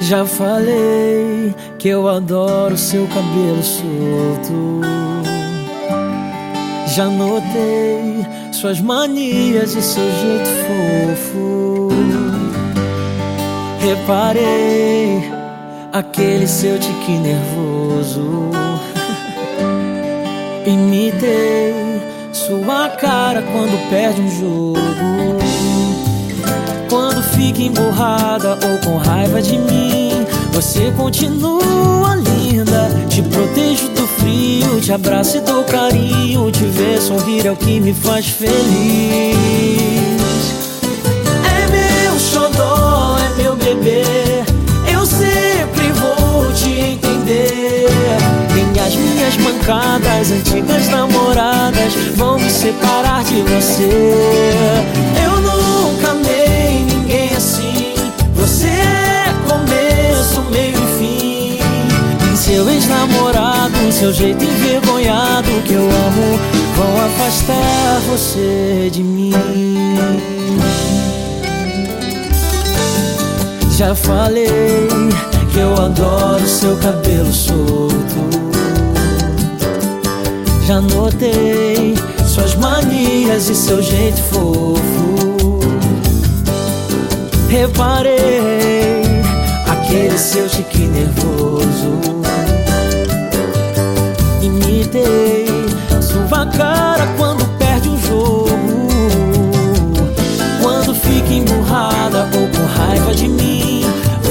Já falei que eu adoro seu cabelo solto. Já notei suas manias e seu jeito fofo. Reparei aquele seu tique nervoso. Imitei sua cara quando perde um jogo. Fica emburrada ou com raiva de mim, você continua linda. Te protejo do frio, te abraço e dou carinho. Te ver sorrir é o que me faz feliz. É meu xodó, é meu bebê. Eu sempre vou te entender. Nem as minhas mancadas, antigas namoradas, vão me separar de você. Eu nunca amei seu ex-namorado, seu jeito envergonhado que eu amo, vão afastar você de mim. Já falei que eu adoro seu cabelo solto. Já notei suas manias e seu jeito fofo. Reparei aquele seu tique nervoso.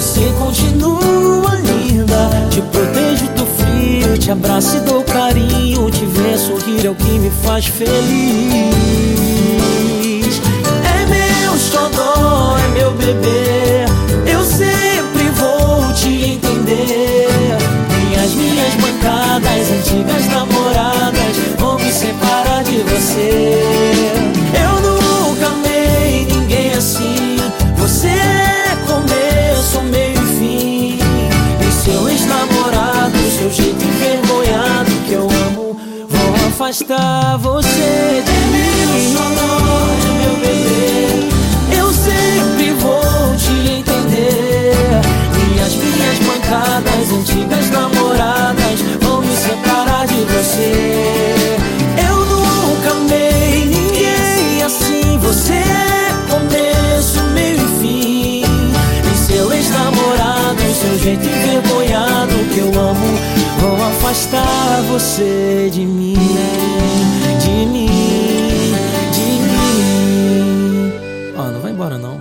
Você continua linda. Te protejo do frio, te abraço e dou carinho. Te ver sorrir é o que me faz feliz. É meu xodó, é meu bebê. Eu sempre vou te entender. Nem as minhas mancadas, antigas vão afastar você de mim. meu bebê. Eu sempre vou te entender. E as minhas mancadas, antigas namoradas, vão me separar de você. Eu nunca amei ninguém assim. Você é começo, meio e fim. E seu ex-namorado, seu jeito afastar você de mim, de mim, de mim. Ah, não vai embora não.